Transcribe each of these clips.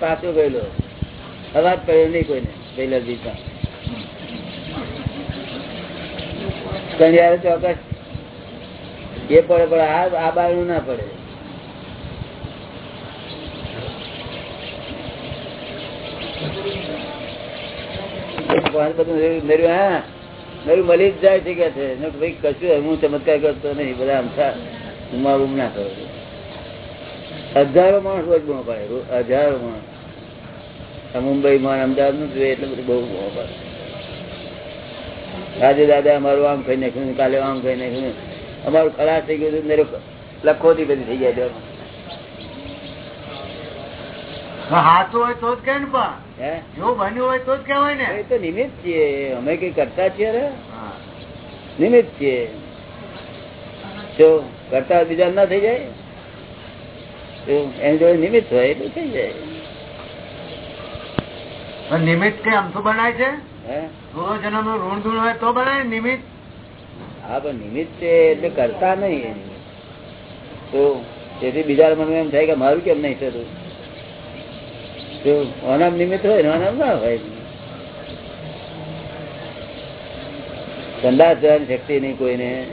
પાછો ગયેલો. અવાજ કર્યો નહીં કોઈને, પહેલા શનિવારે ચોક્કસ. એ પડે પડે આ બારણું ના પડે. મેરું મળી જ જાય છે કે છે. ભાઈ, કશું હું ચમત્કાર કરતો નહીં, બધા અમથા હું મારું ના કરો. હજારો માણસ રોજ બહુ પાડે હજારો માણસ. આ મુંબઈ માં અમદાવાદનું જોઈએ એટલે બધું બહુ બહુ પાડે આજે દાદા અમારું આમ ખાઈ નાખ્યું કાલે આમ ખાઈ નાખ્યું. અમારું ખલાસ થઈ ગયું મેરો લખોટી બધી થઈ હાથું હોય તો જ કે ને જો બન્યું હોય તો જ કેવાય ને. એ તો નિમિત્ત છીએ. અમે કઈ કરતા છીએ રે? નિમિત્ત છીએ. જો કરતા બીજા ના થઈ જાય? એની જોડે નિમિત્ત હોય એટલે થઈ જાય. નિમિત્ત કઈ અમથું બનાય છે? પૂર્વજન્મનું ઋણ ધૂણ હોય તો બનાય? નિમિત્ત? હા પણ નિમિત્ત છે એટલે કરતા નહીં તો તેથી બીજા મને એમ થાય કે મારું કેમ નહીં થતું? તો અનામ નિમિત્ત હોય ને અનામ ના હોય. સંદાસ જવાની શક્તિ નહીં કોઈને.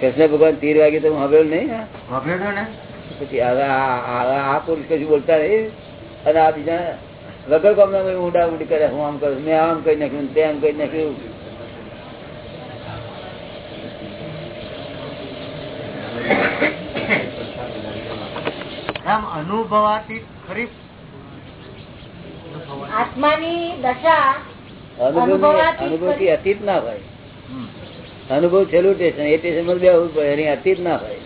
કૃષ્ણ ભગવાન તીર વાગે તો હું નહીં હા? ને? પછી હવે આ- આ આ પુરુષ કશું બોલતા રહી. અને આ બીજા વગર કોમના કોઈ ઊંડા ઊંડી કરે હું આમ કરું મેં આમ કહી નાખ્યું તે આમ કહી નાખ્યું. આમ અનુભવાતી ખરી આત્માની દશા અનુભવ અનુભવથી અતીત ના ભાઈ અનુભવ છેલ્લું સ્ટેશન એ સ્ટેશનમાં બેવું પડે એની અતીત ના ભાઈ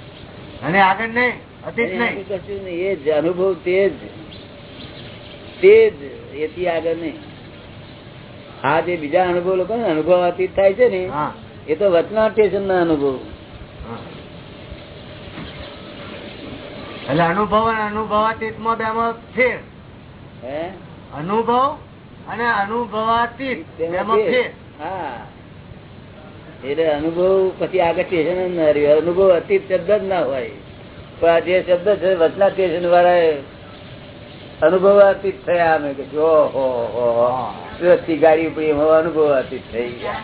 અને આગળ નહીં. કશું એ જ અનુભવ તેજ તેજ એથી આગળ નહીં. આ જે બીજા અનુભવ લોકો ને અનુભવ અતીત થાય છે ને એ તો વચના સ્ટેશન ના અનુભવ એટલે અનુભવ અને અનુભવાતીતમાં બે માં ફેર. હે? અનુભવ અને અનુભવાતીત હા. એટલે અનુભવ પછી આગળ સ્ટેશન જ ના રહ્યું અનુભવ અતીત શબ્દ જ ના હોય. પણ આ જે શબ્દ છે વચના સ્ટેશન વાળા અનુભવ અતીત થયા અમે કે જો હો ગાડી ઉપડી એમાં અનુભવ અતીત થઈ ગયા.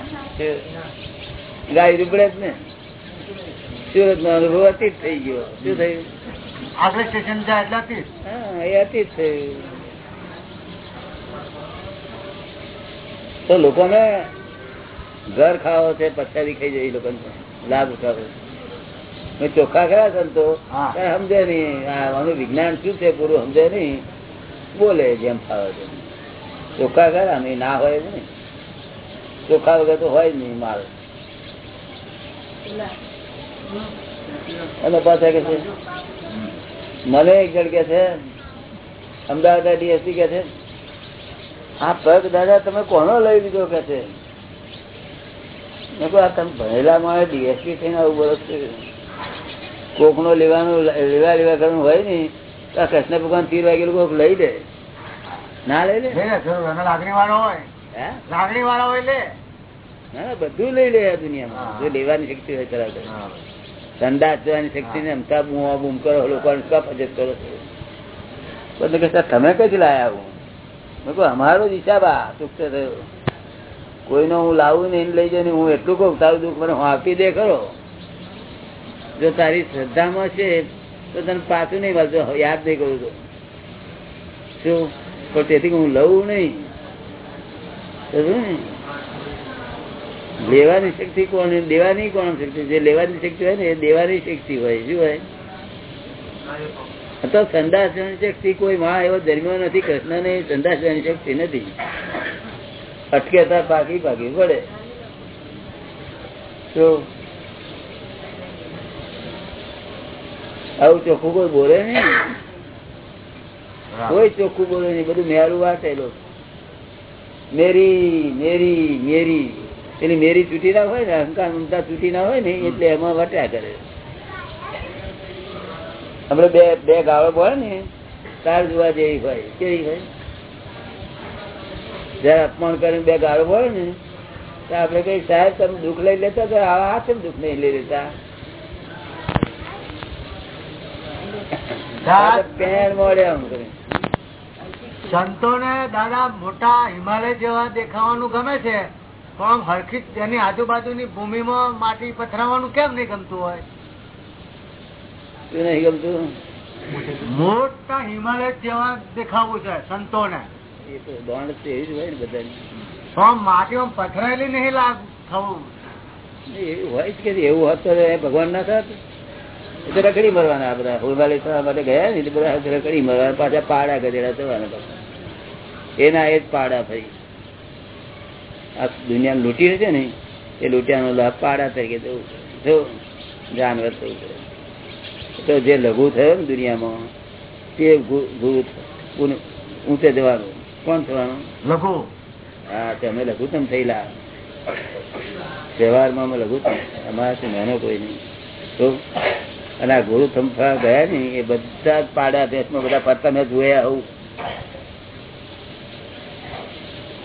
ગાડી ઉપડે જ ને. સુરત નો અનુભવ અતીત થઈ ગયો. શું થયું? આગળ સ્ટેશન જાય એટલે અતીત? હા એ અતીત થયું. તો લોકોને ઘર ખાવો છે પછાડી ખાઈ જાય એ લોકોને. લાભ ઉઠાવો મેં ચોખ્ખા ખરા સંતો હા. સમજે નહીં. આનું વિજ્ઞાન શું છે પૂરું સમજે નહીં. બોલે જેમ ફાવે છે ચોખ્ખા ખરા નહીં ના હોય ને ચોખ્ખા વગર તો હોય જ નહીં માલ. અને પાછા કે છે? મને એક જણ કે છે અમદાવાદ ડીએસપી કે છે આ પગ દાદા તમે કોનો લઈ લીધો કે છે? મેં કહું આ તમે ભણેલા મારે ડીએસપી થઈને આવું બોલો છો. કોક નો લેવાનું લેવા લેવા કરવાનું હોય ને તો આ કૃષ્ણ ભગવાન તીર વાગેલું કોક લઈ દે. ના લઈ લે? લાગણી વાળો હોય. લાગણી વાળો હોય લે. ના બધું લઈ લે દુનિયામાં. જો લેવાની શક્તિ હોય કરાવે સંદાસ જોવાની શક્તિ ને અમતા બૂમ બૂમ કરો લોકો કપ અજત કરો. બધું કે "સાહેબ, તમે કઈથી લાયા હું? મેં કહું અમારો જ હિસાબ આ ચૂકતે થયો. કોઈનો હું લાવું ને એને લઈ જઈને હું એટલું કહું તારું દુઃખ મને હું આપી દે ખરો. જો તારી શ્રદ્ધામાં છે, તો તને પાછું નહીં મળતો. યાદ નહીં કરું તો. શું? પણ તેથી હું લઉં નહીં. લેવાની શક્તિ કોણ દેવાની કોણ શક્તિ? જે લેવાની શક્તિ હોય ને, એ દેવાની શક્તિ હોય. શું હોય? તો સંદાસવાની શક્તિ કોઈ માં એવો ધર્મ્યો નથી. કૃષ્ણ ને સંદાસવાની શક્તિ નથી. અટકેતા પાકી પાકી પડે. તો આવું ચોખ્ખું કોઈ બોલે નઈ કોઈ ચોખ્ખું બોલે નઈ બધું મેરું વાંચેલો મેરી મેરી મેરી. એની મેરી છૂટી ના હોય ને અહંકાર મમતા છૂટી ના હોય ને એટલે એમાં વટ્યા કરે. આપડે બે બે ગાળો બોલે ને તાર જોવા જેવી હોય કેવી હોય? જયારે અપમાન કરીને બે ગાળો બોલે ને તો આપડે કઈ સાહેબ તમે દુઃખ લઈ લેતા તો આ આ દુઃખ નહીં લઈ લેતા. પેણ કરીને સંતોને દાદા મોટા હિમાલય જેવા દેખાવાનું ગમે છે પણ હરખી તેની આજુબાજુની ભૂમિમાં માટી પથરાવાનું કેમ નહીં ગમતું હોય? નહીં ગમતું. મોટા હિમાલય જેવા દેખાવું છે સંતોને. એ તો દોણ તો એવી જ હોય ને બધાની. તો માટીમાં પથરાયેલી નહીં લાગ થવું. એવું હોય કે એવું હતું ભગવાન ના થાત. તો રખડી મરવાના આ બધા હોલવાલી થવા માટે ગયા ને બધા રખડી મરવાના પાછા પાડા ગધેડા થવાના પાછા. એના એ જ પાડા થઈ. આ દુનિયા લૂંટી છે ને એ લૂંટ્યાનો લાભ પાડા તરીકે થવું જો જાનવર થવું તો જે લઘુ થયો ને દુનિયામાં તે ગુરુ ઊંચે જવાનું. કોણ થવાનું? લઘુ. હા તમે લઘુત્તમ થયેલા. વ્યવહારમાં અમે લઘુત્તમ. અમારાથી નાનો કોઈ નહીં. તો અને આ ગુરુ સંસ્થા ગયા ને, એ બધા જ પાડા ભેસમાં બધા ફરતા, મેં જોયા આવું.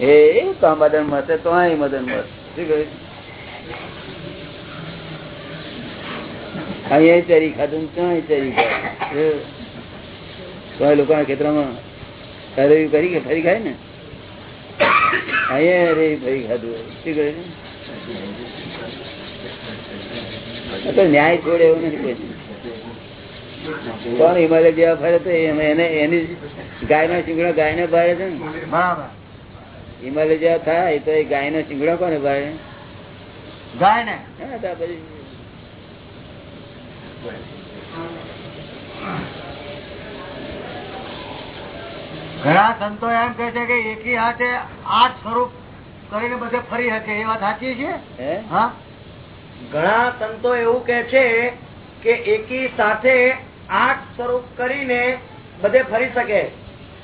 એ તો મદન મળશે, તો મદન મત શું કહ્યું? અહીંયા ચરી ખાધું ત્યાં ચરી ખાધું. તો લોકોના ખેતરમાં કરી કે ફરી ખાય ને? અહીંયા રે ફરી ખાધું. શું કહ્યું? ન્યાય છોડે એવું નથી કોઈ. કોણ હિમાલય જેવા ફરે તો એને એની ગાય નો શીંગડો ગાય ને ભારે છે હિમાલય જેવા થાય તો એ ગાય નો શીંગડો કોને ભારે? ગાય ને ઘણા સંતો એમ કે છે કે એકી હાથે આઠ સ્વરૂપ કરીને બધે ફરી શકે એ વાત સાચી છે? હે? હા? ઘણા સંતો એવું કે છે કે એકી સાથે આઠ સ્વરૂપ કરીને બધે ફરી શકે.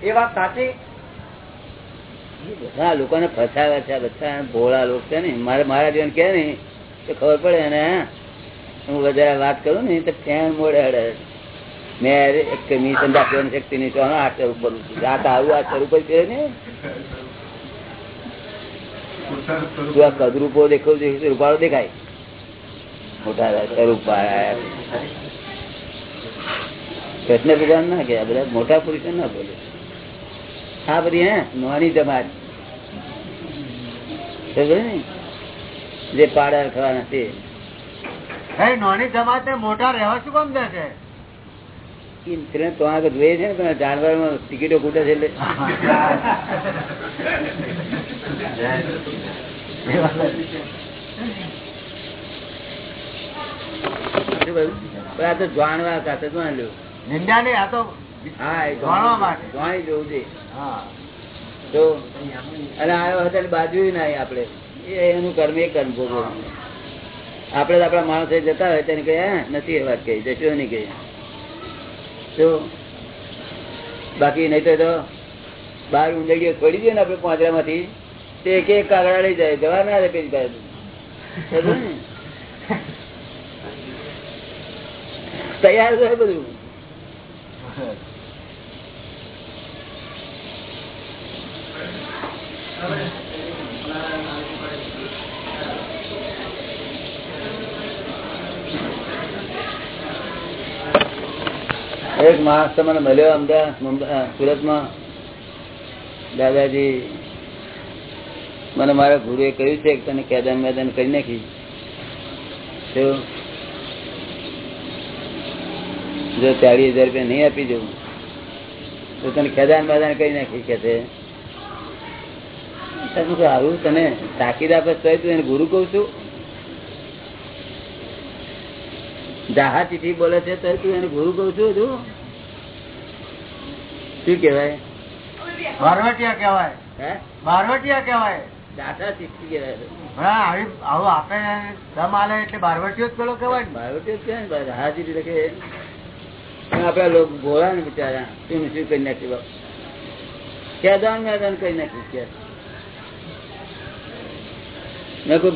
એ વાત સાચી? બધા લોકોને ફસાવે છે બધા ભોળા લોકો છે ને. મારે મારા જીવન કે ને તો ખબર પડે અને હું. વધારે વાત કરું ને તો ફેન મોડે હડે મેં એક મિશન દાખવાની શક્તિ નહીં તો આ સ્વરૂપ કરું છું. રાત આવું આ સ્વરૂપ જ છે ને. તું આ કદરૂપો દેખો રૂપાળો દેખાય. મોટા સ્વરૂપ કૃષ્ણ ભગવાન ના કે બધા મોટા પુરુષો ના બોલે. આ બધી હે નોની જમાત જે પાડા ખાવાના તે. જમાત મોટા રહેવા શું કામ તો આગળ જોઈએ છે ને તમે જાનવરમાં ટિકિટો ખૂટે છે એટલે? પણ આ તો જાણવા કાતે લેવું નિંદા ને આ તો હા જાણવા માટે. જાણી જવું છે. હા. તો અને આવ્યો હતો બાજુ ના આપડે એનું કર્મ એ કર્મ ભોગવો. આપડે આપડા માણસો જતા હોય તેને કહે નથી એ વાત કહી જશો નહીં કહી. તો બાકી નહીં તો બાર ઊંડગીઓ છોડી દઈએ ને આપડે પાંચરા માંથી તે એક એક કાગડા લઈ જાય જવા ના દે પેલી પાસે? તૈયાર છે બધું. એક માણસ તમને મને મળ્યો અમદાવાદ સુરતમાં. દાદાજી, મને મારા ગુરુએ કહ્યું છે કે તને કેદાન મેદાન કરી નાખી તો જો ચાલીસ હજાર રૂપિયા નહીં આપી દઉં તો તને ખેદાન બાદાન કરી નાખી કે છે? આવું તને તાકીદ આપે તો તું એને ગુરુ કઉ છું. જાહા ચીઠી બોલે છે તો તું એને ગુરુ કઉ છું તું શું કેવાય બારવટિયા કેવાય હે? બારવટિયા કેવાય દાદા ચીઠી કેવાય હા આવી- આપે દમ આલે એટલે બારવટીઓ જ પેલો કેવાય બારવટીઓ જ રાહ ચીઠી લખે. આપડા લોકો ભોળા ને બિચારા શું શું કરી નાખ્યું બાપ. કેદાન મેદાન કરી નાખ્યું કે મેં કોઈ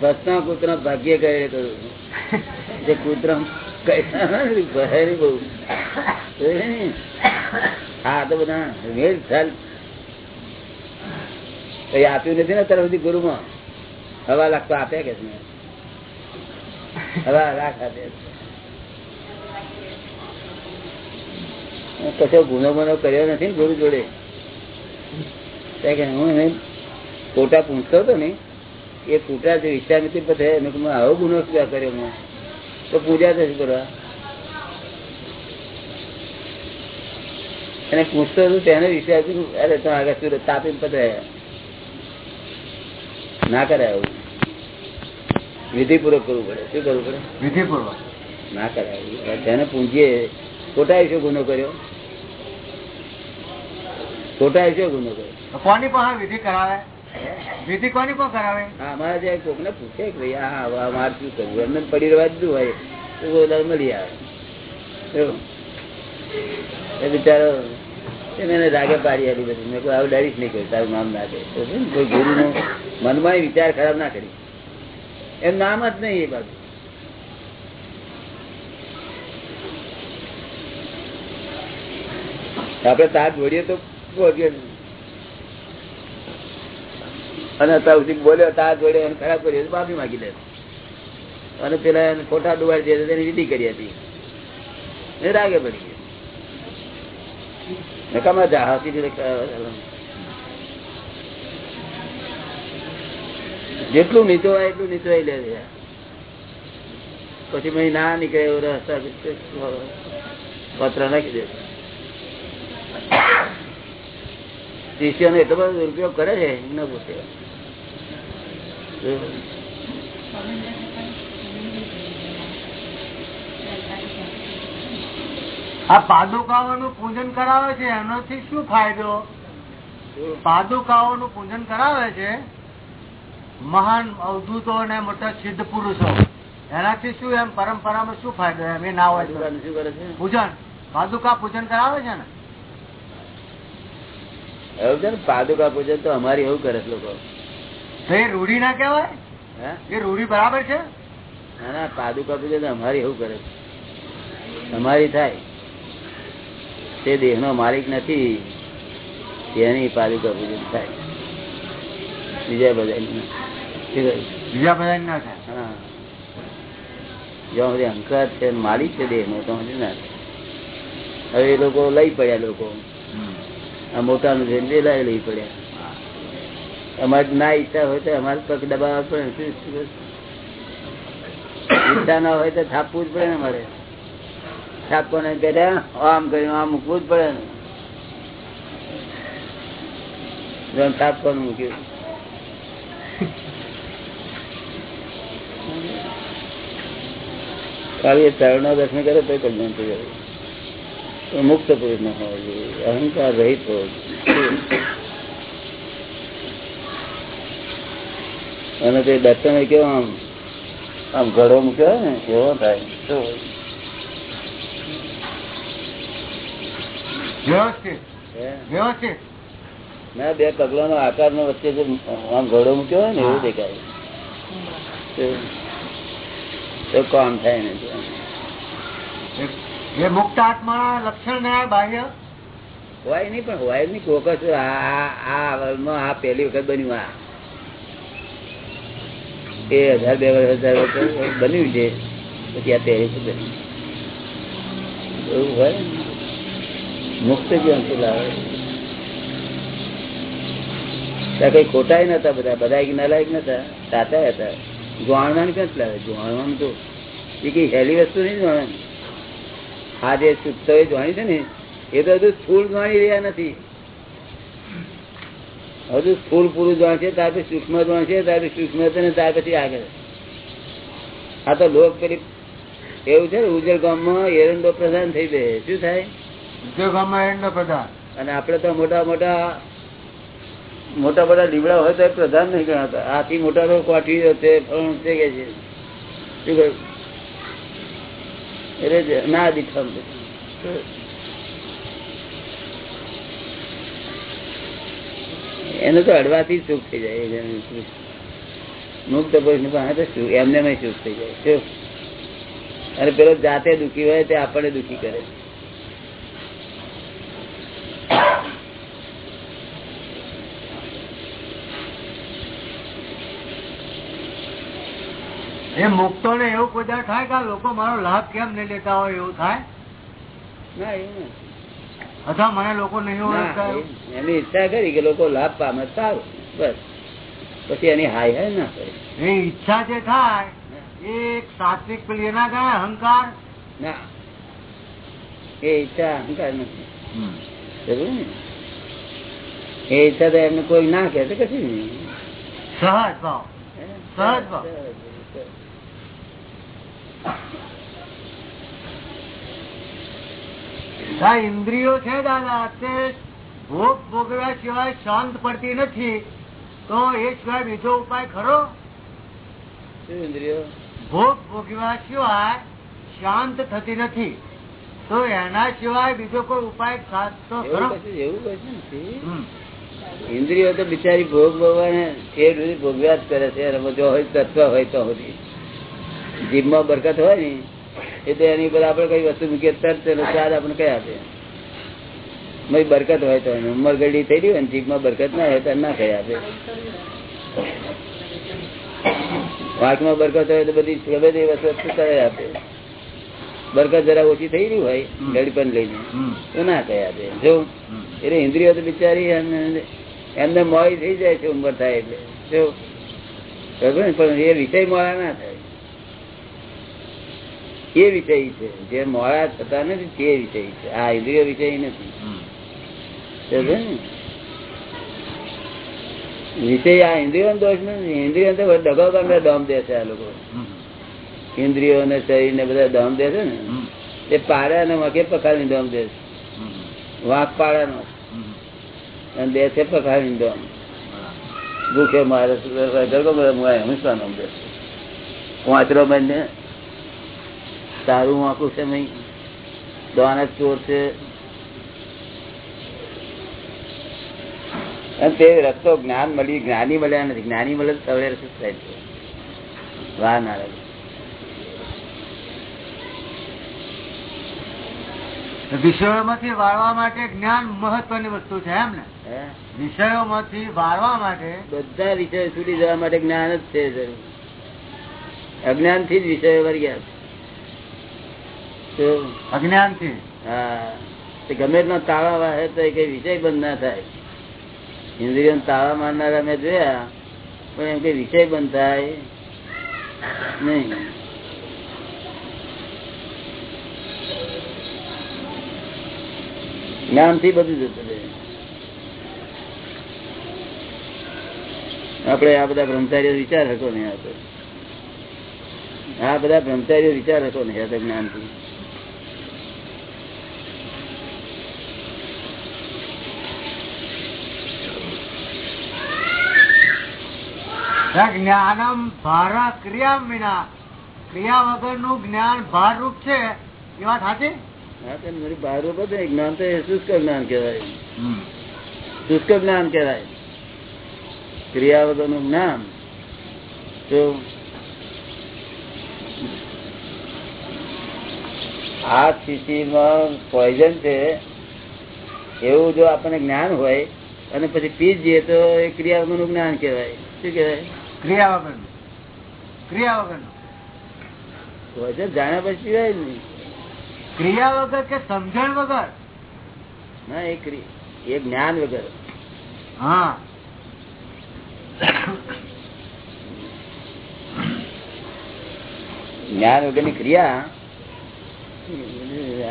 ભસના કૂતરા ભાગ્ય કરું જે કૂતરા આપ્યું નથી ને અત્યારે સુધી ગુરુમાં? હવા લાગતો આપે કે હવા લાખ આપે. કશો ગુનો ગુનો કર્યો નથી ને ગુરુ જોડે. હું એને ફોટા પૂછતો હતો ને એ ફોટા જે પર થયા મેં આવો ગુનો શું કર્યો મેં. તો પૂજા થશે કરવા. અને પૂછતો હતો તેને વિશ્વાસ અરે તો આગળ સુરત તાપી પધરાયા. ના કરાય આવું વિધિપૂર્વક કરવું પડે. શું કરવું પડે? વિધિપૂર્વક? ના કરાય. તેને પૂંજીએ ખોટા વિશે ગુનો કર્યો? ખોટા વિશે ગુનો કર્યો? કોની પણ વિધિ કરાવે? વિધિ કોની પણ કરાવે? અમારા જે કોક ને પૂછે કે ભાઈ આ આ શું કરવું? એમને પડી રહેવા દીધું હોય. તો મળી આવે. એ બિચારો એને રાગે પાડી આવી બધી. મેં કોઈ આવું ડરીશ નહીં કર્યું. તારું નામ ના કહે કોઈ ગુરુનો મનમાં વિચાર ખરાબ ના કરી. એમ નામ જ નહીં એ બાજુ. આપડે તાર જોડીએ તો અને અત્યાર બોલ્યો તાર જોડે એને ખરાબ કરીએ તો માફી માંગી લે. અને પેલા એને ખોટા ડુબાડી દે તેની વિધિ કરી હતી. એ રાગે પડી જેટલું નીચોવાય એટલું નીચવાઈ લે. પછી મેં ના નીકળે એવું રસ્તા પત્ર નાખી દે. શિષ્ય એટલો બધો દુરુપયોગ કરે છે ન પૂછે. આ પાદુકાઓનું પૂજન કરાવે છે એનાથી શું ફાયદો? પાદુકાઓનું પૂજન કરાવે છે મહાન અવધૂતો અને મોટા સિદ્ધ પુરુષો એનાથી શું એમ પરંપરામાં શું ફાયદો એમ એ ના હોય પૂજન પાદુકા પૂજન કરાવે છે ને? એવું છે ને? પાદુકા પૂજન તો અમારી એવું કરે છે લોકો. તો એ રૂઢી ના કહેવાય? હે? એ રૂઢી બરાબર છે? ના ના પાદુકા પૂજન તો અમારી એવું કરે છે. અમારી થાય. તે દેહ નો માલિક નથી. તેની પાદુકા પૂજન થાય. બીજા બધા? બીજા બધા ના થાય. હા. જ્યાં સુધી અહંકાર છે માલિક છે દેહ નો તો ના હવે એ લોકો લઈ પડ્યા લોકો. આ મોટાનું છે તે લઈ પડ્યા. અમારે ના ઈચ્છા હોય તો અમારે પગ દબાવવા પડે? ઈચ્છા ના હોય તો છાપવું જ પડે ને અમારે. છાપવાને પેલા આમ કર્યું, આમ મૂકવું જ પડે ને. છાપવાનું મૂક્યું. ખાલી ચરણો દર્શન કરે તો કલ્યાણ થઈ જાય. મુક્ત પુરુષ ન હોવો જોઈએ અહંકાર રહિત હોવો જોઈએ. અને તે દર્શન કેવો આમ આમ ઘડો મૂક્યો ને એવો થાય? ના બે પગલા નો આકાર નો વચ્ચે આમ ઘડો મૂક્યો હોય ને એવું દેખાય. તો કામ થાય ને એ મુક્ત આત્મા લક્ષણ જીવન લાવે? ત્યાં કઈ ખોટા નતા બધા. બધા નલાયક નતા. સાચા હતા. જાણવાનું ક્યાં લાવે? જાણવાનું તો એ કઈ હેલી વસ્તુ નહીં જાણવાની આ જે શુદ્ધ જાણી છે ને એ તો હજુ સ્થૂળ જાણી રહ્યા નથી. હજુ સ્થૂળ પૂરું જાણશે ત્યાર પછી સૂક્ષ્મ જાણશે ત્યાર પછી સૂક્ષ્મ ને ત્યાર પછી આગળ. આ તો લોક પેલી એવું છે ને ઉજળ ગામમાં એરંડો પ્રધાન થઈ જાય શું થાય? ઉજળ ગામમાં એરંડો પ્રધાન. અને આપડે તો મોટા મોટા મોટા મોટા લીમડા હોય તો પ્રધાન નહીં ગણાતા. આથી મોટા તો કોઠી છે ફળ છે કે છે. શું કહ્યું? એટલે જ ના દીઠમ એને તો અડવાથી સુખ થઈ જાય મુક્ત પુરુષની તો સુખ, એમને સુખ થઈ જાય. શું અને પેલો જાતે દુખી હોય તે આપણને દુખી કરે. એ મુક્તો ને એવું કોઈ થાય કે લોકો મારો લાભ કેમ નહીં લેતા હોય એવું થાય? ના એવું અથવા મને લોકો નહીં ઓળખતા એની ઈચ્છા કરી કે લોકો લાભ પામે સારું બસ. પછી એની હાય હાય ના કરે. એ ઈચ્છા જે થાય એ એક સાત્વિક પેલી એના ગણાય અહંકાર? ના. એ ઈચ્છા અહંકાર નથી. ને? એ ઈચ્છા તો એમને કોઈ ના કે કશું નહીં. સહજ ભાવ. સહજ ભાવ. આ ઇન્દ્રિયો છે દાદા તે ભોગ ભોગવ્યા સિવાય શાંત પડતી નથી. તો એ સિવાય બીજો ઉપાય ખરો? ઇન્દ્રિયો? ભોગ ભોગવ્યા સિવાય શાંત થતી નથી. તો એના સિવાય બીજો કોઈ ઉપાય ખાસ તો ખરો? એવું કશું નથી. ઇન્દ્રિયો તો બિચારી ભોગ ભોગવાને એ ભોગવ્યા જ કરે છે. જો હોય તત્વ હોય તો સુધી. જીભમાં બરકત હોય ને એ તો એની ઉપર આપણે કઈ વસ્તુ મૂકીએ તરત એનો સ્વાદ આપણે કઈ આપે. મારી બરકત હોય તો ઉમર ગરડી થઈ ગઈ હોય ને જીભમાં બરકત ના હોય તો ના કઈ આપે. વાંકમાં બરકત હોય તો બધી ગમે તે વસ્તુ કઈ આપે. બરકત જરા ઓછી થઈ રહી હોય ગડી ગળપણ લઈને તો ના કઈ આપે. જો એટલે ઇન્દ્રિયો તો બિચારી એમને- મોડી થઈ જાય છે ઉંમર થાય એટલે. જો? પણ એ વિષય મોડા ના થાય. એ વિષય છે જે મોડા થતા નથી તે વિષય છે આ ઇન્દ્રિય વિષય નથી? વિષય આ ઇન્દ્રિયો દોષ નથી ઇન્દ્રિયો તો ડગો કાંડે દમ દે છે આ લોકો. ઇન્દ્રિયો ને શરીર ને બધા દમ દે છે ને. એ પાડા ને વાંકે પખાડી દમ દે છે વાંક પાડા નો અને દે છે પખાડી દમ ભૂખે મારે હંસવાનો વાંચરો બંને તારું વાંકું છે મય દોન જ ચોર છે. તે રસ્તો જ્ઞાન મળી જ્ઞાની મળ્યા નથી. જ્ઞાની મળે રસ્તો થાય છે. વાહ ના વિષયોમાંથી વાળવા માટે જ્ઞાન મહત્વની વસ્તુ છે એમ ને? વિષયોમાંથી વાળવા માટે? બધા વિષયો છૂટી જવા માટે જ્ઞાન જ છે જરૂર અજ્ઞાનથી જ વિષયો વર્ગ્યા છે. તો અજ્ઞાનથી. હા. ગમે એટલો તાળા વાહે તો એ કઈ વિષય બંધ ના થાય. ઇન્દ્રિયો તાળા મારનારા મેં જોયા પણ એમ કઈ વિષય બંધ થાય નહીં. જ્ઞાનથી બધું જતું રહે. આપડે આ બધા બ્રહ્મચારીઓ વિચાર હતો ને આ તો. આ બધા બ્રહ્મચારીઓ વિચાર હતો ને આ જ્ઞાનથી જ્ઞાનમ ભારા ક્રિયા વિના. ક્રિયા વગરનું જ્ઞાન ભારરૂપ છે. એ વાત સાચી? તો મારી જ્ઞાન તો એ શુષ્ક જ્ઞાન કહેવાય. શુષ્ક જ્ઞાન કહેવાય. ક્રિયા વગરનું જ્ઞાન. તો આ સ્થિતિમાં પોઈઝન છે એવું જો આપણને જ્ઞાન હોય અને પછી પી જઈએ તો એ ક્રિયા વગરનું જ્ઞાન કહેવાય. શું કહેવાય? ક્રિયા જાણ્યા પછી પીવાય ને ક્રિયા વગર કે સમજણ વગર? ના એ એ જ્ઞાન વગર. હા. જ્ઞાન વગરની ક્રિયા?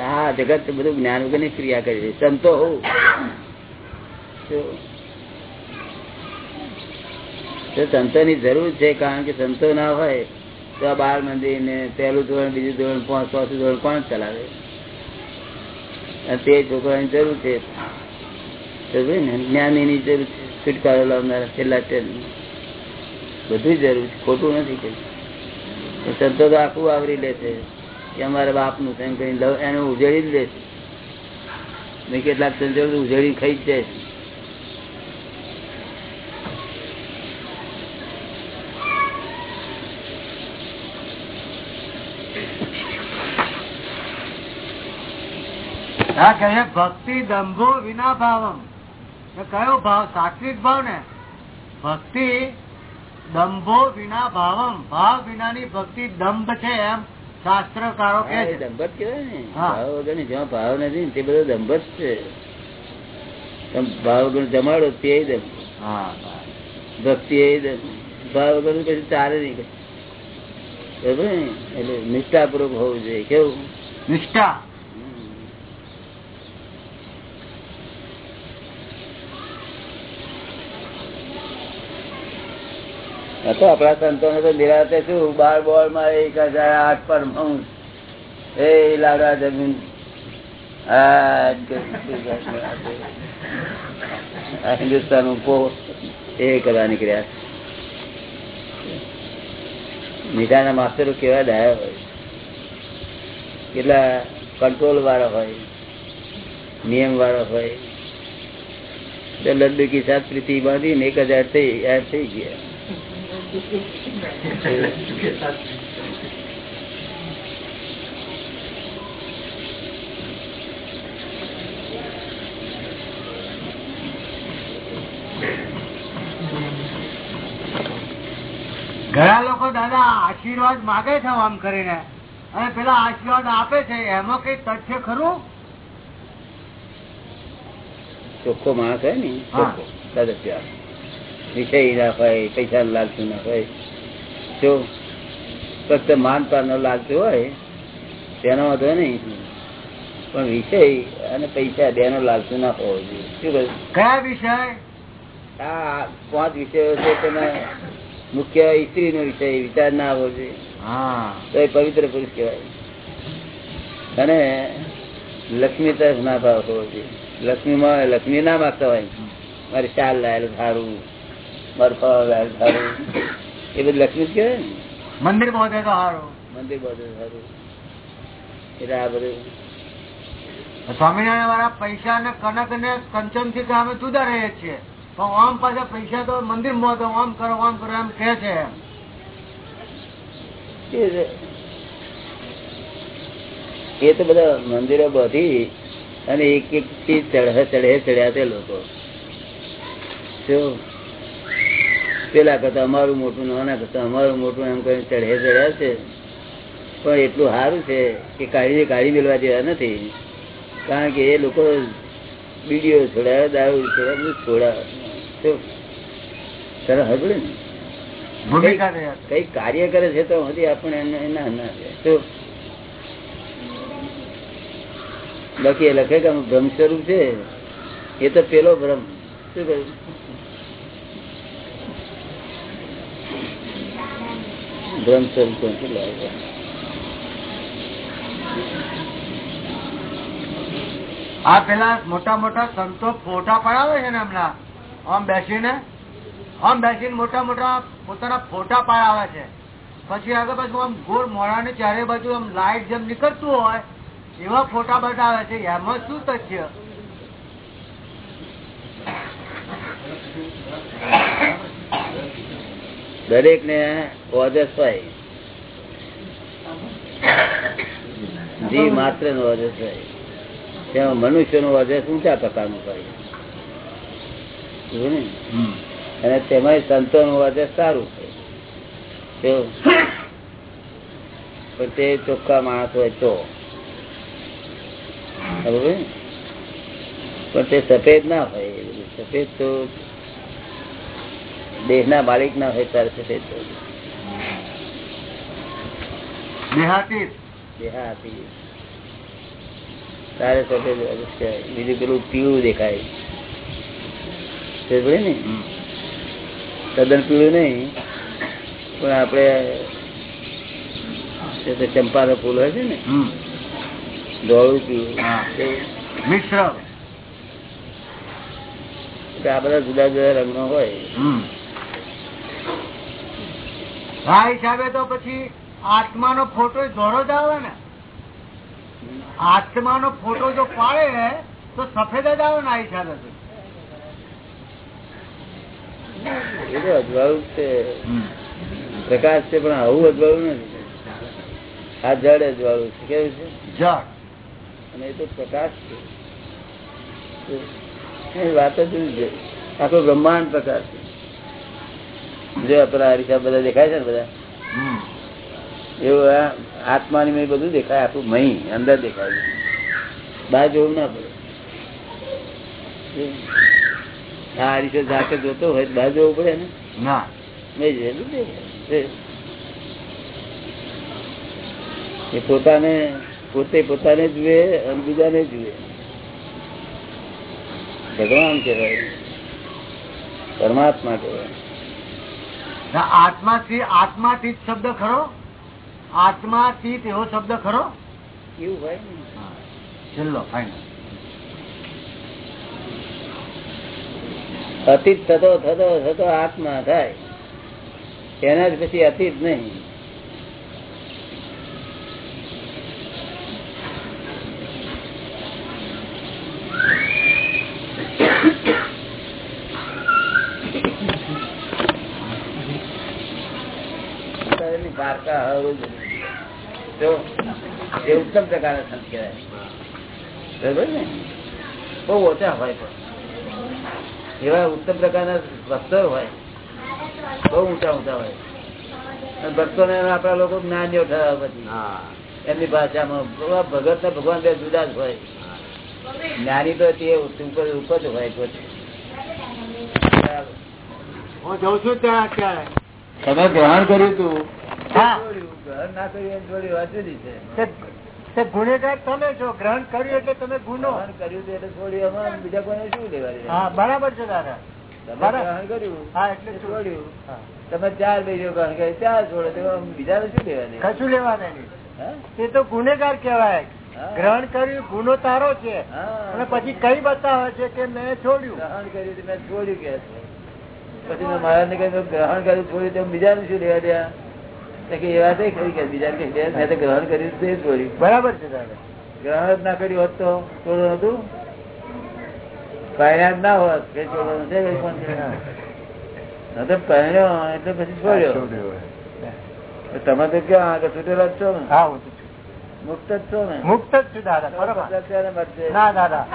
હા જગત બધું જ્ઞાન વગરની ક્રિયા કરી છે. સંતો હોઉં. તો સંતો ની જરૂર છે, કારણ કે સંતો ના હોય તો આ બાર મંદિર ને પહેલું ધોરણ, બીજું ધોરણ ચોથું ધોરણ કોણ ચલાવે? તે છોકરાની જરૂર છે. ને? જ્ઞાની ની જરૂર છે. છુટકારો લાવનારા છેલ્લા બધું જરૂર છે. ખોટું નથી કઈ. સંતો તો આખું આવરી લે છે. કે અમારા બાપનું એમ કઈ લવ, એને ઉજળી જ લે છે. કેટલાક સંતો ઉજળી ખાઈ જ જાય છે. આ કહે ભક્તિ દંભો વિના ભાવમ. કયો ભાવ? સાત્વિક ભાવ ને? ભક્તિ દંભો વિના ભાવમ. ભાવ વિનાની ભક્તિ દંભ છે એમ શાસ્ત્રકારો કે દંભ જ કેવાય ને. હા. ભાવ વગર જ્યાં ભાવ નથી તે બધો દંભત છે. તમે ભાવ વગર જમાડો તે દંભ. હા ભક્તિ એ દંભ. ભાવ વગર પછી ચાલે નહીં. એટલે નિષ્ઠાપૂર્વક હોવું જોઈએ. કેવું? નિષ્ઠા. તો આપણા સંતો ને તો નિરાતે શું? બાર બોલમાં એક હજાર આઠ પર એ લાગા જમીન. હિન્દુસ્તાન ઉપો એ કરવા નીકળ્યા. મીઠાના માસ્તરો કેવા ડાયા હોય? કેટલા કંટ્રોલ વાળા હોય? નિયમ વાળા હોય? લડ્ડુ કી સાથ પ્રીતિ બાંધી ને એક હજાર થઈ થઈ ગયા. ઘણા લોકો દાદા આશીર્વાદ માગે છે આમ કરીને. અને પેલા આશીર્વાદ આપે છે એમાં કઈ તથ્ય ખરું? ચોખ્ખો માણસ હોય ને હા. દાદા સદસ્ય વિષય ના હોય પૈસા લાલતું ના હોય. જો ફક્ત માનતા નો લાલતું હોય તેનો વાંધો નહીં. પણ વિષય અને પૈસા બે નો લાલતું ના હોવો જોઈએ. શું કહ્યું? કયા વિષય? આ પાંચ વિષયો છે તેમાં મુખ્ય સ્ત્રી નો વિષય વિચાર ના હોવો જોઈએ. તો એ પવિત્ર પુરુષ કહેવાય. અને લક્ષ્મી તરફ ના ભાવ હોવો જોઈએ. લક્ષ્મી માં લક્ષ્મી ના માગતા હોય. મારી ચાલ લાયેલું સારું એ બધું લક્ષ્મી જ કહેવાય ને? મંદિર પહોંચે તો સારું મંદિર બધું સારું એટલે આ બધું. સ્વામિનારાયણ વાળા પૈસા ને કનક ને કંચનથી અમે જુદા રહીએ છીએ. પણ આમ પાછા પૈસા તો મંદિરમાં તો આમ કરો આમ કરો એમ કે છે એ તો બધા મંદિરો બધી અને એક એક ચીજ ચઢે ચઢે ચડ્યા તે લોકો. જો પેલા કરતા અમારું મોટું નાના કરતા અમારું મોટું એમ કરીને ચઢે ચડ્યા છે પણ એટલું સારું છે કે કાઢી કાઢી મેળવા જેવા નથી. કારણ કે એ લોકો બીડીઓ છોડાવે દારૂ છોડાવે બધું છોડાવે. સરસ હગડે ને? કઈ કાર્ય કરે છે તો હજી આપણે એના ના બાકી એ લખે કે ભ્રમ સ્વરૂપ છે. એ તો પેલો ભ્રમ શું કહ્યું? ભ્રમ સ્વરૂપ? આ પેલા મોટા મોટા સંતો ફોટા પડાવે છે ને એમના આમ બેસીને આમ બેસીને મોટા મોટા પોતાના ફોટા પડાવે છે. પછી આગળ પાછું આમ ગોળ મોડા ને ચારે બાજુ આમ લાઈટ જેમ નીકળતું હોય, એવા ફોટા બતાવે છે. એમાં શું તથ્ય? દરેક ને ઓજસ હોય. જીવ માત્ર નો ઓજસ હોય. તેમાં મનુષ્યનું ઓજસ ઊંચા પ્રકારનું હોય. ને? અને તેમાં સંતો નું ઓજસ સારું હોય. પણ તે ચોખ્ખા માણસ હોય તો? પણ તે સફેદ ના હોય. સફેદ તો દેહ ના માલિક ના હોય ત્યારે સફેદ દેહાતી દેહાતી તારે સફેદ બીજું પેલું પીળું દેખાય. ને? તદ્દન પીળું નહીં પણ આપણે ચંપા નો ફૂલ હોય છે ને? ધોળું પીળું. મિશ્ર. આ બધા જુદા જુદા રંગનો હોય. આ હિસાબે તો પછી આત્માનો ફોટો ધોળો જ આવે ને. આત્માનો ફોટો જો પાડે તો સફેદ જ આવે ને આ હિસાબે એ તો અજવાળું છે. પ્રકાશ છે પણ આવું અજવાળું નથી. આ જળ અજવાળું છે. કેવું છે? જળ અને એ તો પ્રકાશ છે. એ વાત જ આખો બ્રહ્માંડ પ્રકાશ છે. જો પેલા હરીસા બધા દેખાય છે ને બધા? એવું આત્માની મેં બધું દેખાય આપણું મહી અંદર દેખાય બહાર જોવું ના પડે. આ રીતે જાતે જોતો હોય બહાર જોવું પડે ને? ના. નહીં જોયેલું એ પોતાને પોતે પોતાને જુએ અને બીજાને જુએ. ભગવાન કહેવાય. પરમાત્મા કહેવાય. આત્માથી આત્માતીત શબ્દ ખરો? આત્માતીત એવો શબ્દ ખરો? એવું હોય છેલ્લો ફાઈનલ અતીત થતો થતો થતો આત્મા થાય. એના જ પછી અતીત નહીં. એ ઉત્તમ પ્રકારના સંત કહેવાય. બરોબર ને? બહુ ઓછા હોય પણ. એવા ઉત્તમ પ્રકારના ભક્તો હોય. બહુ ઊંચા ઊંચા હોય. ભક્તો ને આપણા લોકો જ્ઞાનીઓ ઠરાવ પછી એમની ભાષામાં ભગત ને ભગવાન બે જુદા જ હોય. જ્ઞાની તો તે ઉપર ઉપર જ હોય પોતે. હું જઉં છું ત્યાં અત્યારે. તમે ગ્રહણ કર્યું હતું. ગ્રહણ ના કર્યું થોડી વાત છે. ગુનેગાર તમે છો ગ્રહણ કર્યું એટલે તમે ગુનો. ગ્રહણ કર્યું એટલે થોડી અમારે બીજા કોઈને શું લેવા હા બરાબર છે દાદા. તમે ગ્રહણ કર્યું હા એટલે છોડ્યું. તમે ચાર બીજો ગ્રહણ કર્યું ચાર છોડો બીજા શું લેવા કશું લેવાના નહીં. તે તો ગુનેગાર કહેવાય. ગ્રહણ કર્યું ગુનો તારો છે. અને પછી કઈ બતાવે છે કે મેં છોડ્યું? ગ્રહણ કર્યું મેં છોડ્યું કે પછી મેં મહારાજ ને કહ્યું ગ્રહણ કર્યું છોડ્યું બીજા ને શું લેવા દેવા તો કે એ વાત એ ખરી કે બીજાને કે મેં તો ગ્રહણ કર્યું તો બરાબર છે ગ્રહણ જ ના કર્યું હોત તો નતું પરિણામ ના હોત કે છોડવાનું છે કઈ પણ છે. ન તો પરિણ્યો એટલે પછી છોડ્યો. તમે તો ક્યાં આગળ છૂટેલા છો ને. હા હું મુક્ત જ છો ને. મુક્ત જ છું દાદા બરાબર. ના દાદા.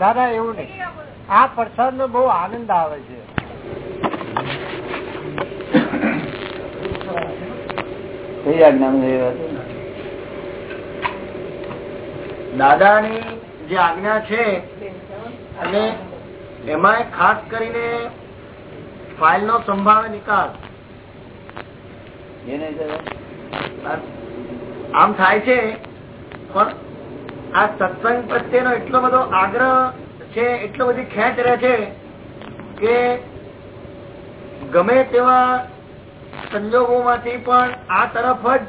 દાદા એવું નહીં. આ પ્રસાદ નો બહુ આનંદ આવે છે. કઈ વાત? દાદાની જે આજ્ઞા છે અને એમાં ખાસ કરીને ફાઇલ નો સંભાળ નિકાલ? આમ થાય છે પણ આ સત્સંગ પ્રત્યેનો એટલો બધો આગ્રહ છે એટલો બધી ખેંચ રહે છે કે ગમે તેવા સંજોગોમાંથી પણ આ તરફ જ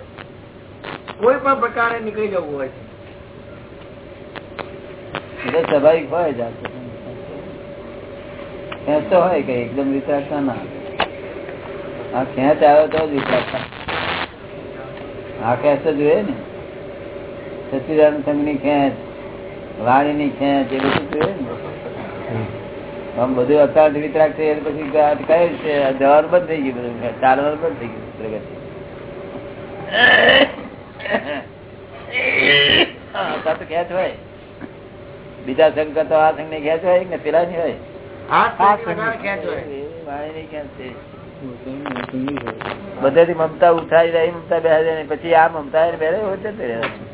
કોઈ પણ પ્રકારે નીકળી જવું હોય છે. સ્વાભાવિક હોય જ ખેંચ તો. હોય કે એકદમ વિચારતા ના આ ખેંચ આવ્યો તો જ વિચારતા. આ ખેંચ તો જોઈએ ને. સચિદાન સંઘની ખેંચ વાણીની ખેંચ એ બધું જોઈએ ને. આમ બધું અત્યારે વિતરાક છે પછી કહે છે જવાનું બંધ થઈ ગયું બધું. ચાલવાનું બંધ થઈ ગયું પ્રગતિ. તો ખેંચ હોય. બીજા સંઘ કરતા આ સંઘ ને ખેંચ હોય. ને પેલા ની હોય છે. બધેથી મમતા ઉઠાઈ રહી મમતા બે જાય પછી આ મમતા બેરે હોય જતી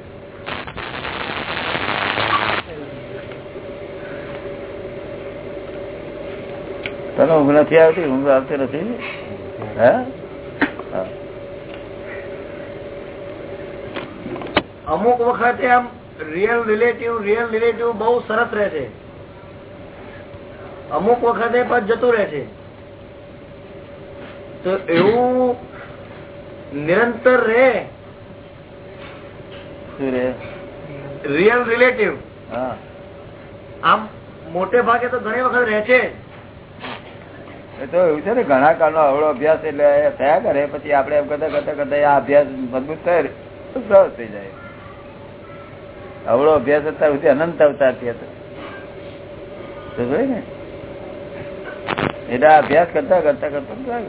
તને ઊંઘ નથી આવતી? ઊંઘ આવતી નથી અમુક વખતે આમ રિયલ રિલેટિવ રિયલ રિલેટિવ બહુ સરસ રહે છે. અમુક વખતે પણ જતું રહે છે. તો એવું નિરંતર રહે? શું રે રિયલ રિલેટિવ હા. આમ મોટે ભાગે તો ઘણી વખત રહે છે. એ તો એવું છે ને, ઘણા કાળનો અવળો અભ્યાસ એટલે થયા કરે, પછી આપણે એમ કરતા કરતા કરતા આ અભ્યાસ મજબૂત થાય સહજ થઈ જાય. અવળો અભ્યાસ અત્યાર સુધી અનંત અવતારથી હતો. તો જોઈ ને? એટલે અભ્યાસ કરતા કરતા કરતા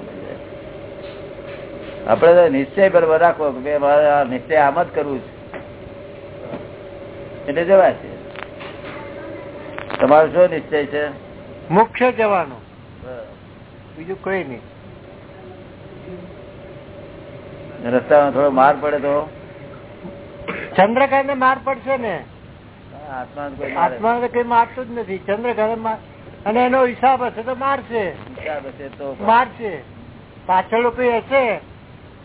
આપડે નિશ્ચય બરોબર રાખવો કે મારે આ નિશ્ચય આમ જ કરવું છે. એટલે જવાય છે. તમારો શું નિશ્ચય છે? મુખ્ય જવાનું. બીજું કઈ નહીં. રસ્તામાં થોડો માર પડે તો? ચંદ્રકાંત ને માર પડશે ને? આત્મા કોઈ મારતું જ નથી. ચંદ્રકાંત અને એનો હિસાબ હશે તો મારશે. હિસાબ હશે તો મારશે. પાછળ કઈ હશે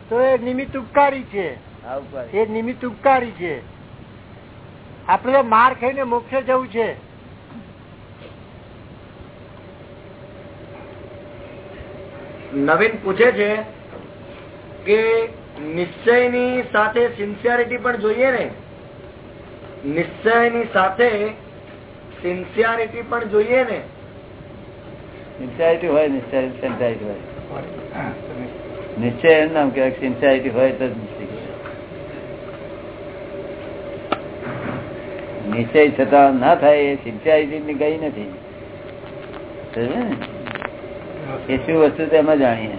તો એ નિમિત્ત ઉપકારી છે. એ નિમિત્ત ઉપકારી છે. આપડે તો માર ખાઈને મોક્ષે જવું છે. નવીન પૂછે છે કે નિશ્ચયની સાથે સિન્સિયરિટી પણ જોઈએ ને? નિશ્ચયની સાથે સિન્સિયરિટી પણ જોઈએ ને? સિન્સિયરિટી હોય, નિશ્ચય સિન્સિયરિટી હોય. નિશ્ચય એમ નામ કે સિન્સિયરિટી હોય તો નિશ્ચય છતાં ના થાય એ સિન્સિયરિટી ગઈ નથી. ને? એ શું વસ્તુ તે અમે જાણીએ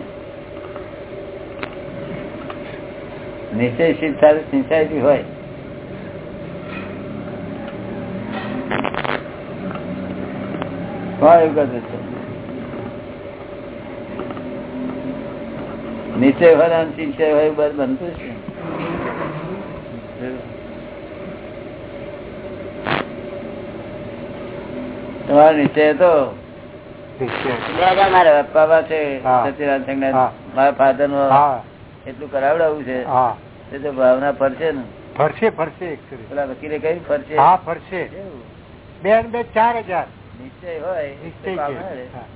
નિશ્ચય સાથે સિન્સિયરિટી હોય કોણ એવું કરતું છે નિશ્ચય હોય અને નિશ્ચય હોય એવું બધું બનતું છે તમારો નિશ્ચય હતો મારા પપ્પા છે. હા. સત્યનારાયણ સંઘના હા. મારા ફાધર નો એટલું કરાવડાવું છે. એ તો ભાવના ફરશે ને. ફરશે ફરશે પેલા વકીલે કહ્યું ફરશે. હા ફરશે. બે બે ચાર હજાર. નિશ્ચય હોય નિશ્ચય તો છે. પામે ને. હા.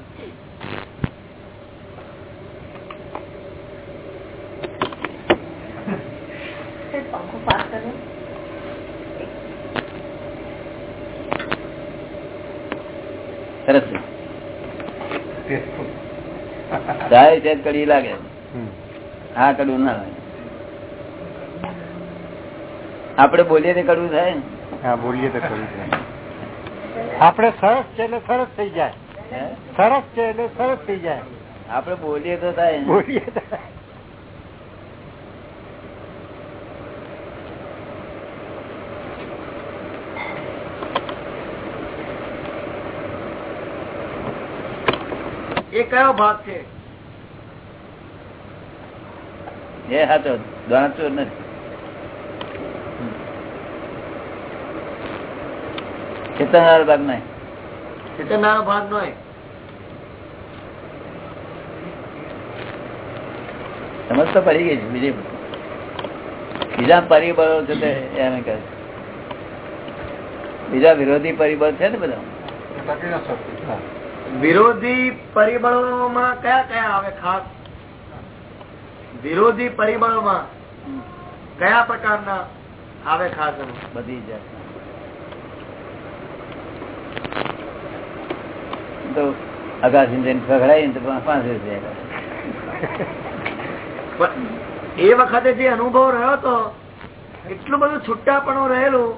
પંખો પાસ કરો સરસ છે સારી છે કડી લાગે. આ હા કડવું ના લાગે. આપડે બોલીએ તો કડવું થાય. હા બોલીએ તો કડવું થાય. આપડે સરસ છે એટલે સરસ થઈ જાય. સરસ છે એટલે સરસ થઈ જાય. આપડે બોલીએ તો થાય. બોલીએ એ કયો ભાગ છે? એ હાચો દાંચો નથી. ચેતનારો ભાગ નહીં. ચેતનારો ભાગ નો સમજ તો પડી ગઈ છે બીજી બીજા પરિબળો છે તે એને કહે બીજા વિરોધી પરિબળ છે ને બધા? વિરોધી પરિબળો માં કયા કયા આવે ખાસ? વિરોધી પરિબળોમાં કયા પ્રકારના આવે ખાસ બધી જાય અગાસી જઈને ને તો પાંચ પણ એ વખતે જે અનુભવ રહ્યો હતો એટલું બધું છૂટાપણું રહેલું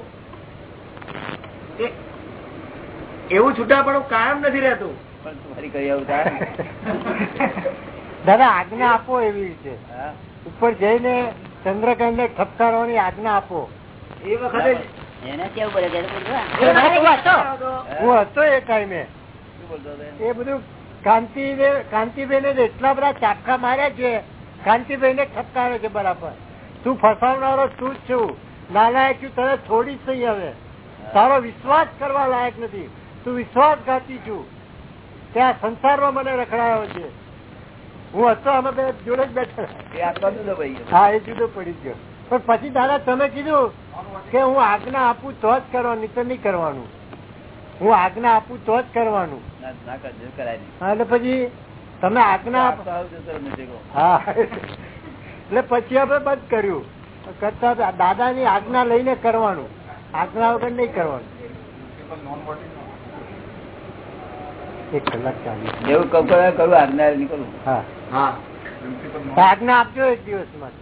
એવું છૂટાપણું કાયમ નથી રહેતું. ફરી કરી આવું. દાદા આજ્ઞા આપો એવી રીતે. ઉપર જઈને ચંદ્રકાંત ને ઠપકારવાની આજ્ઞા આપો. એ વખતે જ એને કેવું પડે કે હું હતો એ ટાઈમે? એ બધું કાંતિ કાંતિબેન એટલા બધા ચાપકા માર્યા છે. કાંતિભાઈ ને ઠપકારે છે બરાબર. તું ફસાવનારો તું જ છું? નાલાયક છું તને થોડી જ નહીં હવે. તારો વિશ્વાસ કરવા લાયક નથી. તું વિશ્વાસઘાતી છું. ત્યાં સંસારમાં મને રખડાયો છે. હું હતો અમે બે જોડે જ બેઠા. એ જુદો પડી ગયો. હા એ જુદો પડી ગયો. પણ પછી દાદા તમે કીધું કે હું આજ્ઞા આપું તો જ કરવાનું તો નહીં કરવાનું. હું આજ્ઞા આપું તો જ કરવાનું. ના ના એટલે પછી તમે આજ્ઞા. હા. એટલે પછી આપણે બંધ કર્યું. કરતા દાદાની આજ્ઞા લઈને કરવાનું. આજ્ઞા વગર નહીં કરવાનું. એક કલાક ચાલી એવું કરું આજ્ઞા નીકળું હા હા. આજ્ઞા આપજો એક દિવસમાં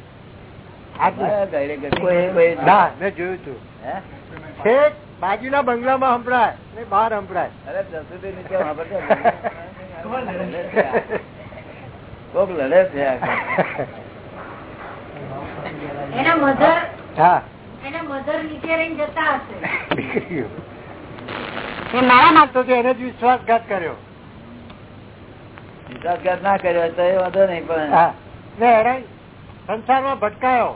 આજ્ઞા હા, direct કોઈ કોઈ ના મેં જોયું હતું હે? બાજુના બંગલામાં સંભળાય ને બહાર સંભળાય. કોક લડે છે એના મધર હા. એના મધર નીચે રહીને જતા હશે. મારા માંગતો હતો એને જ વિશ્વાસઘાત કર્યો. વિશ્વાસઘાત ના કર્યો તો એ વાંધો નહીં પણ ને સંસારમાં ભટકાયો.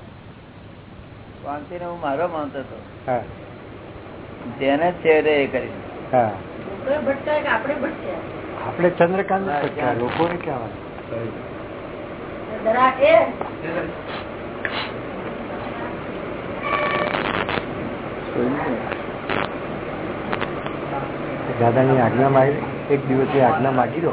શાંતિ ને હું મારો માનતો હતો. હા. જેને છેડે એ કરી હા. લોકોએ ભટકાય કે આપણે ચંદ્રકાંત ભટકાયા. લોકોને ક્યાં દાદાની આજ્ઞા માગી એક દિવસ આજ્ઞા માગી દો.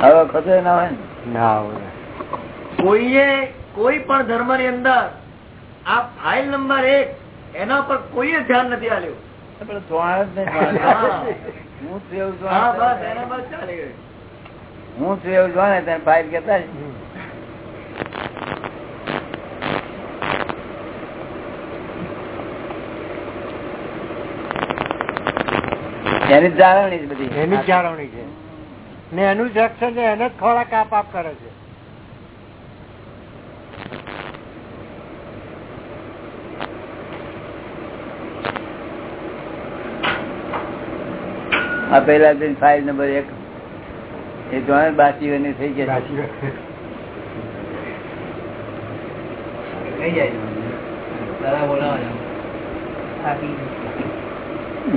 હવે વખતે ના હોય ને? ના હોય કોઈએ કોઈ પણ ધર્મની અંદર આ ફાઇલ નંબર એક એના પર કોઈએ ધ્યાન નથી આલ્યું જ નહીં હું. છું એવું ગયું. હું છું એવું ફાઇલ કેતા એની જાળવણી છે બધી. એની જાળવણી છે. ને એનું જક્ષ છે એને જ ખોરાક આપ આપ કરે છે. આ પેલા દિન ફાઇલ નંબર એક. એ જોવાને બાકી થઈ ગયા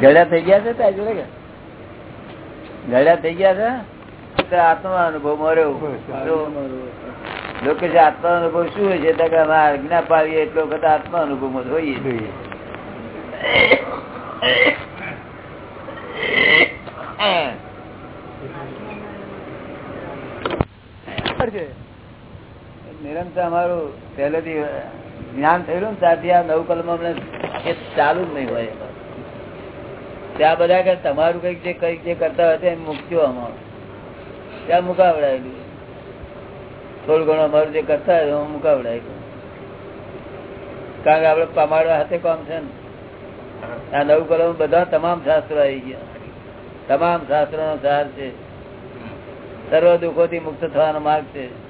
ગળ્યા થઈ ગયા છે ગળ્યા થઈ ગયા છે? આત્મા અનુભવ મર્યો તો લોકો છે આત્મા અનુભવ શું હોય છે? કે અમે આજ્ઞા પાડીએ એટલો વખત આત્મા અનુભવ હોઈએ. જોઈએ. અમારું પહેલેથી જ્ઞાન થયેલું ને આ નવ કલમ અમને એ ચાલુ જ નહીં હોય. ત્યાં બધા કે તમારું કંઈક જે કંઈક જે કરતા હતા એમ મૂક્યો અમારું ત્યાં મુકાવડાયેલું. થોડું ઘણું અમારું જે કરતા હતા એમાં મુકાવડાયેલું. કારણ કે આપડે પમાડવા હાથે કામ છે ને. આ નવ કલમ બધા તમામ શાસ્ત્રો આવી ગયા. તમામ શાસ્ત્રો નો સાર છે. સર્વ દુઃખો થી મુક્ત થવાનો માર્ગ છે.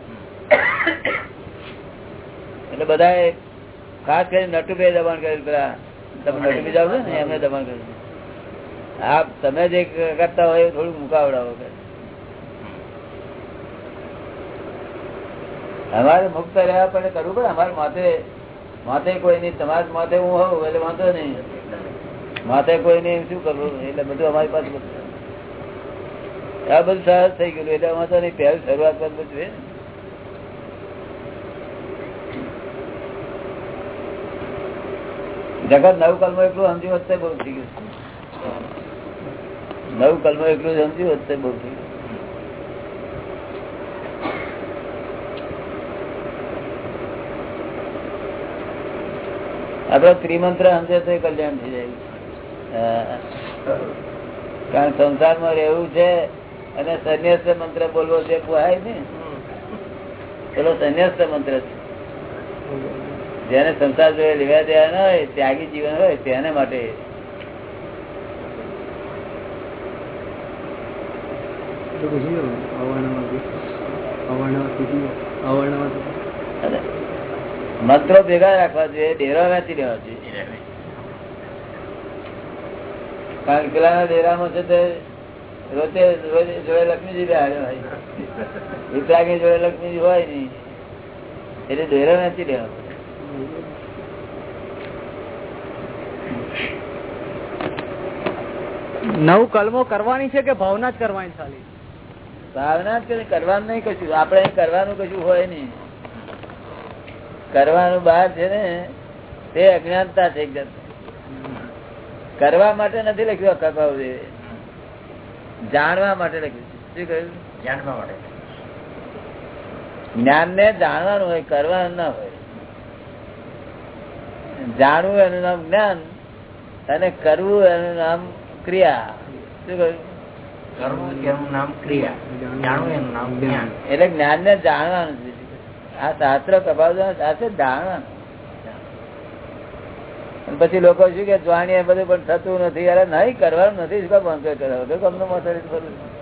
એટલે બધા ખાસ કરીને નટુભાઈ દબાણ કર્યું પેલા. તમે નટુભાઈ જાવ છો ને એમને દબાણ કર્યું આપ તમે જે કરતા હોય થોડું મુકાવડાવો અમારે મુક્ત રહ્યા પણ કરવું પડે. અમારે માથે માથે કોઈ નહીં. તમારા માથે હું હોઉં એટલે વાંધો નહીં. માથે કોઈ નહીં શું કરવું? એટલે બધું અમારી પાસે આ બધું સહજ થઈ ગયું એટલે વાંધો નહીં. પહેલું શરૂઆત બધું છે ને. જગત નવ કલમો એટલું સમજી તો બહુ થઈ ગયું. નવ કલમો એટલું સમજી તો બહુ થઈ ગયું. આપડે ત્રિમંત્ર સમજે તો કલ્યાણ થઈ જાય. કારણ સંસારમાં રહેવું છે અને સંન્યાસ મંત્ર બોલવો છે પુહાય ને. પેલો સંન્યાસ મંત્ર છે. જેને સંસાર જોડે લેવા દેવા ના હોય ત્યાગી જીવન હોય તેને માટે. મંત્રો ભેગા રાખવા જોઈએ ડેરા વેચી લેવા જોઈએ. કારણ કે પેલા ડેરામાં છે તે રોજે જોડે લક્ષ્મીજી બે હારે હોય વિતરાગી જોડે લક્ષ્મીજી હોય નહીં. એટલે ડેરા વેચી લેવા નવ કલમો કરવાની છે કે ભાવના જ કરવાની ખાલી? ભાવના જ કરવાનું નહીં કશું. આપણે કરવાનું કશું હોય નહીં. કરવાનું બહાર છે ને તે અજ્ઞાનતા છે એકદમ. કરવા માટે નથી લખ્યું કપાવ જાણવા માટે લખ્યું છે. શું કહ્યું? જાણવા માટે. જ્ઞાન ને જાણવાનું હોય કરવાનું ના હોય. જાણવું એનું નામ જ્ઞાન અને કરવું એનું નામ ક્રિયા. શું કહ્યું? એટલે જ્ઞાન. ને જાણવાનું છે. આ શાસ્ત્ર કપાવવાનું શાસ્ત્ર જાણવાનું. પછી લોકો શું કે જાણીએ બધું પણ થતું નથી. અરે નહીં કરવાનું નથી શું બંધ કરાવો તો ગમનો કરું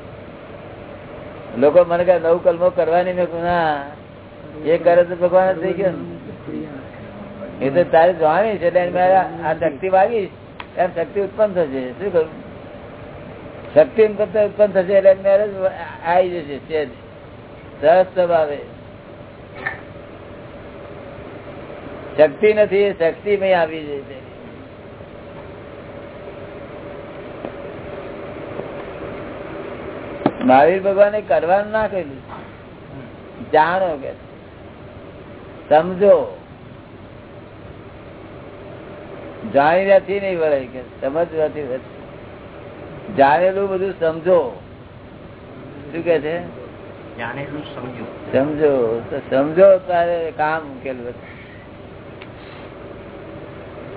લોકો મને કહે નવ કલમો કરવાની. મેં ના એ કરે તો ભગવાન થઈ ગયો. એ તો તારે જોવાની છે એટલે આ શક્તિ વાગીશ એમ શક્તિ ઉત્પન્ન થશે. શું કરું શક્તિ એમ કરતા ઉત્પન્ન થશે એટલે મેરેજ આવી જશે છે. સહજ સ્વભાવે. શક્તિ નથી એ શક્તિ મેં આવી જશે મહાવીર ભગવાને કરવાનું ના કહ્યું જાણો કે સમજો. જાણીયાથી નહીં વળે કે સમજવાથી જાણેલું બધું સમજો. શું કે છે? સમજો. સમજો. તો સમજો તારે કામ ઉકેલું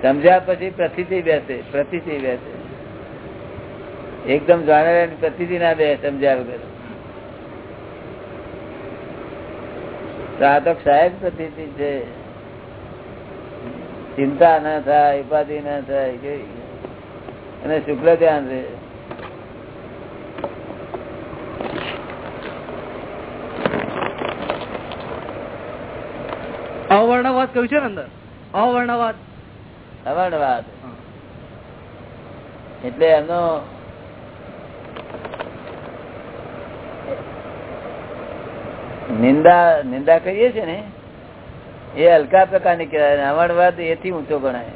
સમજ્યા પછી પ્રતિથી બેસે પ્રતિથી બેસે. એકદમ જાણેલા પ્રતિથી ના બે સમજ્યા વગર. તો આ તો સાહેબ પ્રતિથી છે. ચિંતા ના થાય ઉપાધિ ના થાય કેવી? અને શુક્લ ધ્યાન રહે. અવર્ણવાદ કયું છે ને અંદર? અવર્ણવાદ. અવર્ણવાદ. એટલે એમનો નિંદા નિંદા કરીએ છે ને એ હલકા પ્રકારની કહેવાય. અવણવાદ એથી ઊંચો ગણાય.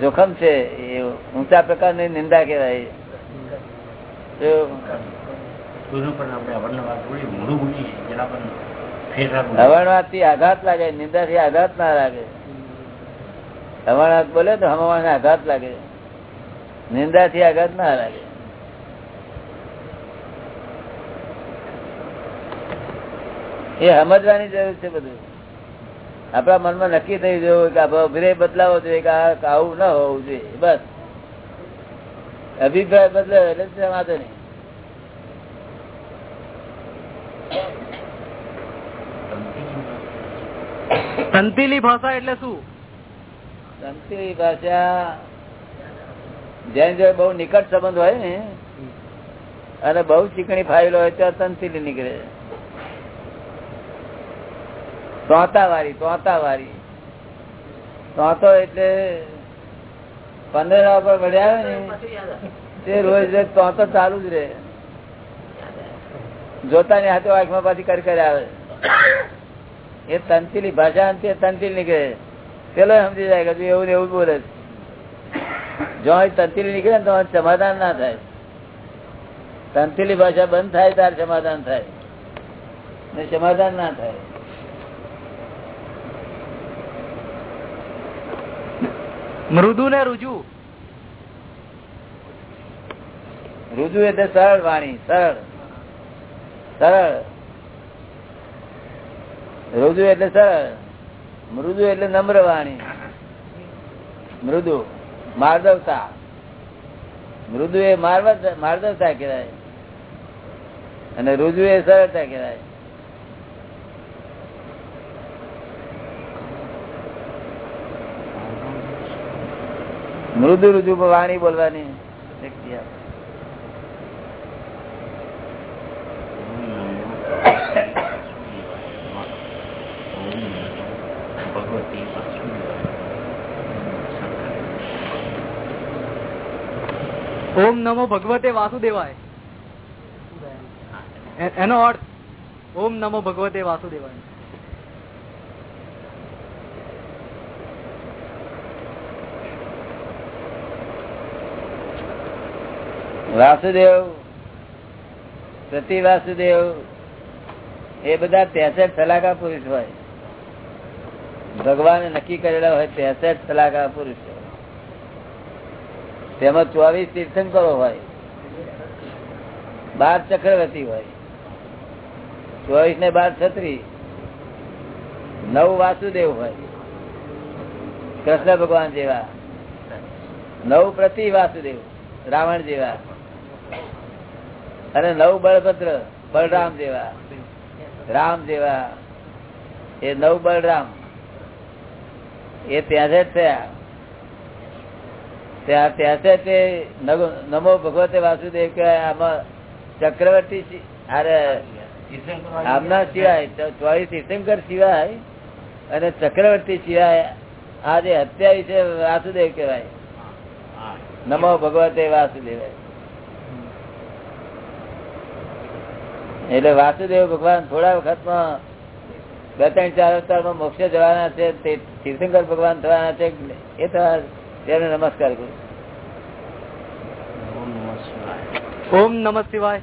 જોખમ છે એ ઊંચા પ્રકારની નિંદા કહેવાય. અવણવાદથી આઘાત લાગે નિંદા થી આઘાત ના લાગે. અવણવાદ બોલે તો હમવાને આઘાત લાગે. નિંદા થી આઘાત ના લાગે. એ સમજવાની જરૂર છે બધું. આપણા મનમાં નક્કી થઈ જવું કે અભિપ્રાય બદલાવો જોઈએ કે આવું ના હોવું જોઈએ. બસ. અભિપ્રાય બદલાવ એટલે વાંધો નહીં. સંતીલી ભાષા એટલે શું? તંતિલી ભાષા જેની જોડે બહુ નિકટ સંબંધ હોય ને અને બહુ ચીકણી ફાઇલ હોય તો તંતિલી નીકળે. તોતા વાળી તોતા વાળી તોતો એટલે પંદર પર વળ્યા ને, તે રોજ તોતો ચાલુ જ રહે. જોતાની હાથે આંખમાં પાછી કરી કરે આવે. એ તંતિલી ભાષા અંતે તંતિલ નીકળે. પેલો સમજી જાય કે એવું ને એવું બોલે જો તંતિલી નીકળે ને તો સમાધાન ના થાય. તંતિલી ભાષા બંધ થાય, ત્યારે સમાધાન થાય. ને સમાધાન ના થાય. મૃદુ ને રુજુ. રુજુ એટલે સરળ વાણી, સરળ. સરળ. રુજુ એટલે સરળ. મૃદુ એટલે નમ્ર વાણી. મૃદુ. માર્દવતા. મૃદુ એ માર્દવતા કહેવાય. અને રુજુ એ સરળતા કહેવાય. મૃદુ રુજુ વાણી બોલવાની શક્તિ આપે. ઓમ નમો ભગવતે વાસુદેવાય. એનો અર્થ ઓમ નમો ભગવતે વાસુદેવાય. વાસુદેવ પ્રતિ વાસુદેવ એ બધા ત્રેસઠ સલાકા પુરુષ હોય. ભગવાને નક્કી કરેલા હોય ત્રેસઠ સલાકા પુરુષ તેમાં ચોવીસ તીર્થંકરો હોય. બાર ચક્રવર્તી હોય. ચોવીસ ને બાર છત્રી. નવ વાસુદેવ હોય. કૃષ્ણ ભગવાન જેવા. નવ પ્રતિ વાસુદેવ રાવણ જેવા. અને નવ બળભદ્ર બળરામ જેવા. રામ જેવા. એ નવ બળરામ એ ત્યાસઠ થયા ત્યાં ત્યાં તે નમો ભગવતે વાસુદેવ કે આમાં ચક્રવર્તી અરે આમના સિવાય ચોવીસ તીર્થંકર સિવાય અને ચક્રવર્તી સિવાય આ જે હત્યા છે વાસુદેવ કહેવાય. નમો ભગવતે વાસુદેવાય. એટલે વાસુદેવ ભગવાન થોડા વખતમાં બે ત્રણ ચાર અવતારમાં મોક્ષ જવાના છે તે તીર્થંકર ભગવાન થવાના છે એ થવા તેને નમસ્કાર કરું. ઓમ નમ શિવાય.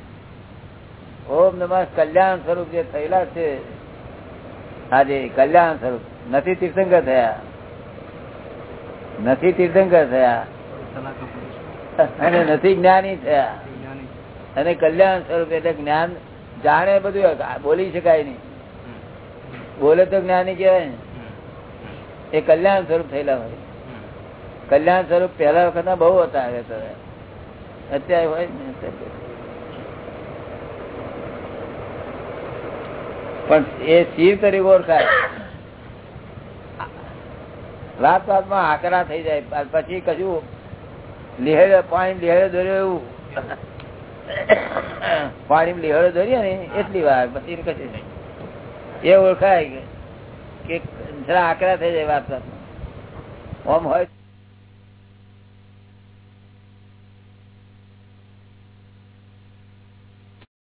ઓમ નમ કલ્યાણ સ્વરૂપ જે થયેલા છે આજે કલ્યાણ સ્વરૂપ. નથી તીર્થંકર થયા. નથી તીર્થંકર થયા. અને નથી જ્ઞાની થયા. અને કલ્યાણ સ્વરૂપ એટલે જ્ઞાન જાણે બધું બોલી શકાય નહીં. બોલે તો જ્ઞાની કહેવાય ને. એ કલ્યાણ સ્વરૂપ થયેલા હોય. કલ્યાણ સ્વરૂપ પહેલા વખત બહુ હતા અત્યારે હોય ને. પણ એ શિવ તરીકે ઓળખાય. રાત રાતમાં આકરા થઈ જાય. પછી કશું લીહેડે, પાણી લીહેડે દોર્યો એવું. પાણી લીહેડે દોરીએ ને, એટલી વાર પછી કશું એ ઓળખાય કે જરા આકરા થઈ જાય વાત ઓમ હોય